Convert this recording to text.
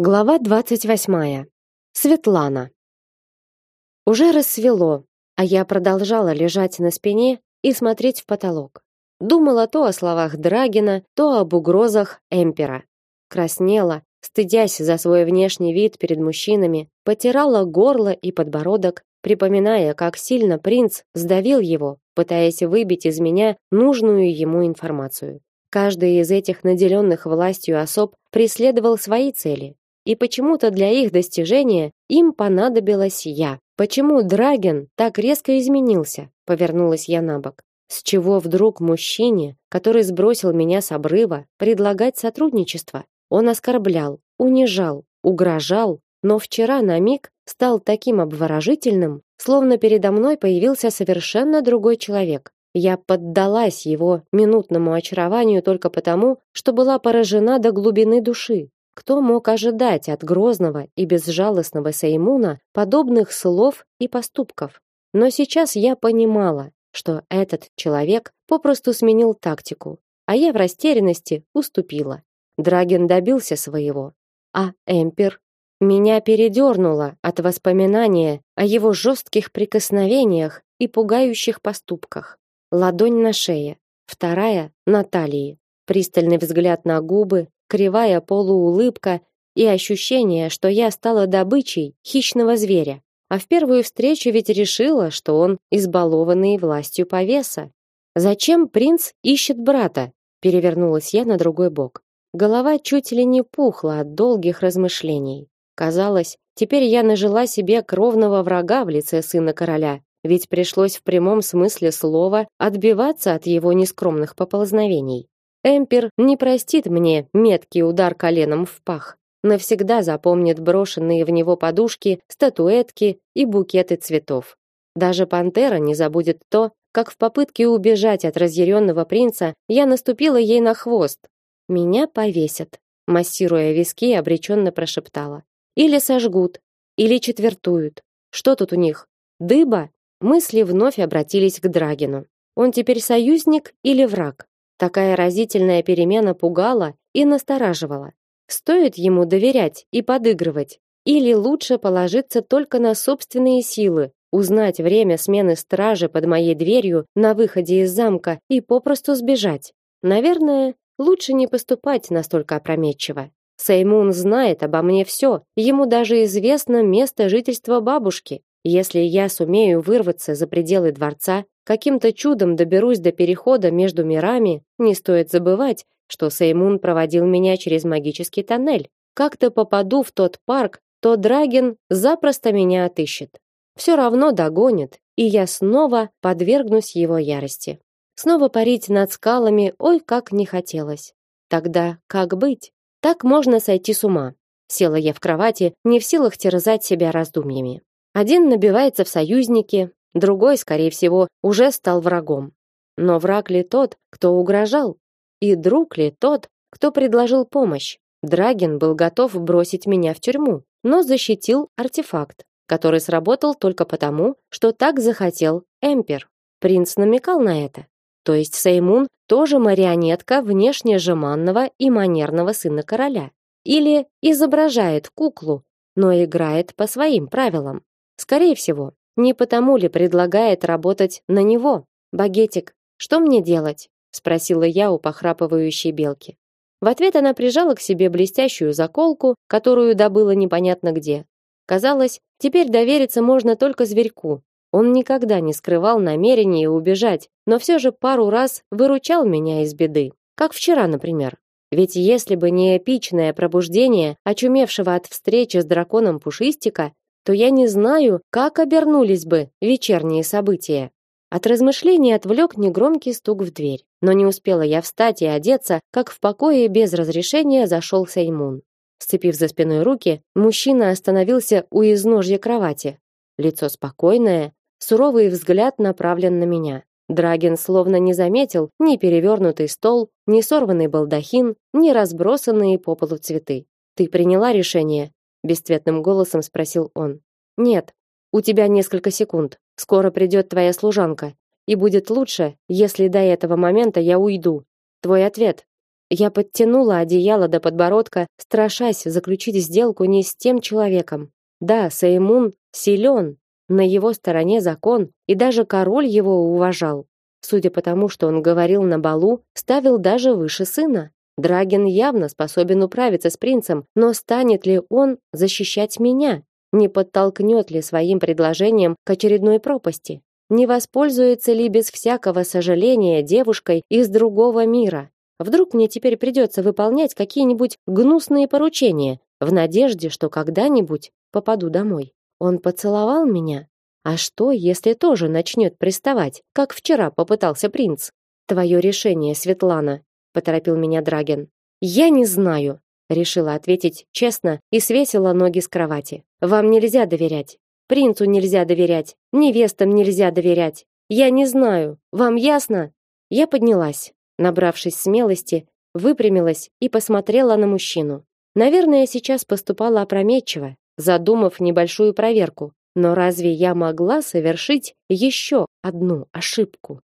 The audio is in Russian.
Глава двадцать восьмая. Светлана. Уже рассвело, а я продолжала лежать на спине и смотреть в потолок. Думала то о словах Драгина, то об угрозах Эмпера. Краснела, стыдясь за свой внешний вид перед мужчинами, потирала горло и подбородок, припоминая, как сильно принц сдавил его, пытаясь выбить из меня нужную ему информацию. Каждый из этих наделенных властью особ преследовал свои цели, и почему-то для их достижения им понадобилась я. Почему Драген так резко изменился? Повернулась я на бок. С чего вдруг мужчине, который сбросил меня с обрыва, предлагать сотрудничество? Он оскорблял, унижал, угрожал, но вчера на миг стал таким обворожительным, словно передо мной появился совершенно другой человек. Я поддалась его минутному очарованию только потому, что была поражена до глубины души. Кто мог ожидать от грозного и безжалостного Сеймуна подобных слов и поступков? Но сейчас я понимала, что этот человек попросту сменил тактику, а я в растерянности уступила. Драген добился своего, а Эмпер меня передернуло от воспоминания о его жестких прикосновениях и пугающих поступках. Ладонь на шее, вторая на талии, пристальный взгляд на губы, кривая полуулыбка и ощущение, что я стала добычей хищного зверя. А в первую встречу ведь решила, что он избалованный властью повеса. Зачем принц ищет брата? Перевернулась я на другой бок. Голова чуть ли не пухла от долгих размышлений. Казалось, теперь я нажила себе кровного врага в лице сына короля, ведь пришлось в прямом смысле слова отбиваться от его нескромных поползновений. Эмпер не простит мне меткий удар коленом в пах. Навсегда запомнит брошенные в него подушки, статуэтки и букеты цветов. Даже пантера не забудет то, как в попытке убежать от разъяренного принца я наступила ей на хвост. Меня повесят, массируя виски, обреченно прошептала. Или сожгут, или четвертуют. Что тут у них? Дыба? Мысли вновь обратились к Драгину. Он теперь союзник или враг? Такая разительная перемена пугала и настораживала. Стоит ему доверять и подыгрывать, или лучше положиться только на собственные силы, узнать время смены стражи под моей дверью на выходе из замка и попросту сбежать. Наверное, лучше не поступать настолько опрометчиво. Сеймун знает обо мне все, ему даже известно место жительства бабушки. Если я сумею вырваться за пределы дворца, каким-то чудом доберусь до перехода между мирами, не стоит забывать, что Сеймун проводил меня через магический тоннель. Как-то попаду в тот парк, то Драген запросто меня отыщет. Все равно догонит, и я снова подвергнусь его ярости. Снова парить над скалами, ой, как не хотелось. Тогда как быть? Так можно сойти с ума. Села я в кровати, не в силах терзать себя раздумьями. Один набивается в союзники, другой, скорее всего, уже стал врагом. Но враг ли тот, кто угрожал? И друг ли тот, кто предложил помощь? Драген был готов бросить меня в тюрьму, но защитил артефакт, который сработал только потому, что так захотел Эмпер. Принц намекал на это. То есть Сеймун тоже марионетка внешне жеманного и манерного сына короля. Или изображает куклу, но играет по своим правилам. Скорее всего, не потому ли предлагает работать на него? Багетик, что мне делать? спросила я у похрапывающей белки. В ответ она прижала к себе блестящую заколку, которую добыла непонятно где. Казалось, теперь довериться можно только зверьку. Он никогда не скрывал намерения убежать, но все же пару раз выручал меня из беды, как вчера, например. Ведь если бы не эпичное пробуждение очумевшего от встречи с драконом Пушистика, то я не знаю, как обернулись бы вечерние события. От размышлений отвлек негромкий стук в дверь. Но не успела я встать и одеться, как в покое без разрешения зашел Сеймун. Сцепив за спиной руки, мужчина остановился у изножья кровати. Лицо спокойное, суровый взгляд направлен на меня. Драген словно не заметил ни перевернутый стол, ни сорванный балдахин, ни разбросанные по полу цветы. Ты приняла решение? Бесцветным голосом спросил он. Нет. У тебя несколько секунд. Скоро придет твоя служанка, и будет лучше, если до этого момента я уйду. Твой ответ. Я подтянула одеяло до подбородка, страшась заключить сделку не с тем человеком. Да, Сеймун силен, на его стороне закон, и даже король его уважал. Судя по тому, что он говорил на балу, ставил даже выше сына. Драген явно способен управиться с принцем, но станет ли он защищать меня? Не подтолкнет ли своим предложением к очередной пропасти? Не воспользуется ли без всякого сожаления девушкой из другого мира? Вдруг мне теперь придется выполнять какие-нибудь гнусные поручения в надежде, что когда-нибудь попаду домой. Он поцеловал меня. А что, если тоже начнет приставать, как вчера попытался принц? Твое решение, Светлана, поторопил меня Драген. Я не знаю, решила ответить честно и свесила ноги с кровати. Вам нельзя доверять. Принцу нельзя доверять, невестам нельзя доверять. Я не знаю. Вам ясно? Я поднялась, набравшись смелости, выпрямилась и посмотрела на мужчину. Наверное, сейчас поступала опрометчиво, задумав небольшую проверку. Но разве я могла совершить еще одну ошибку?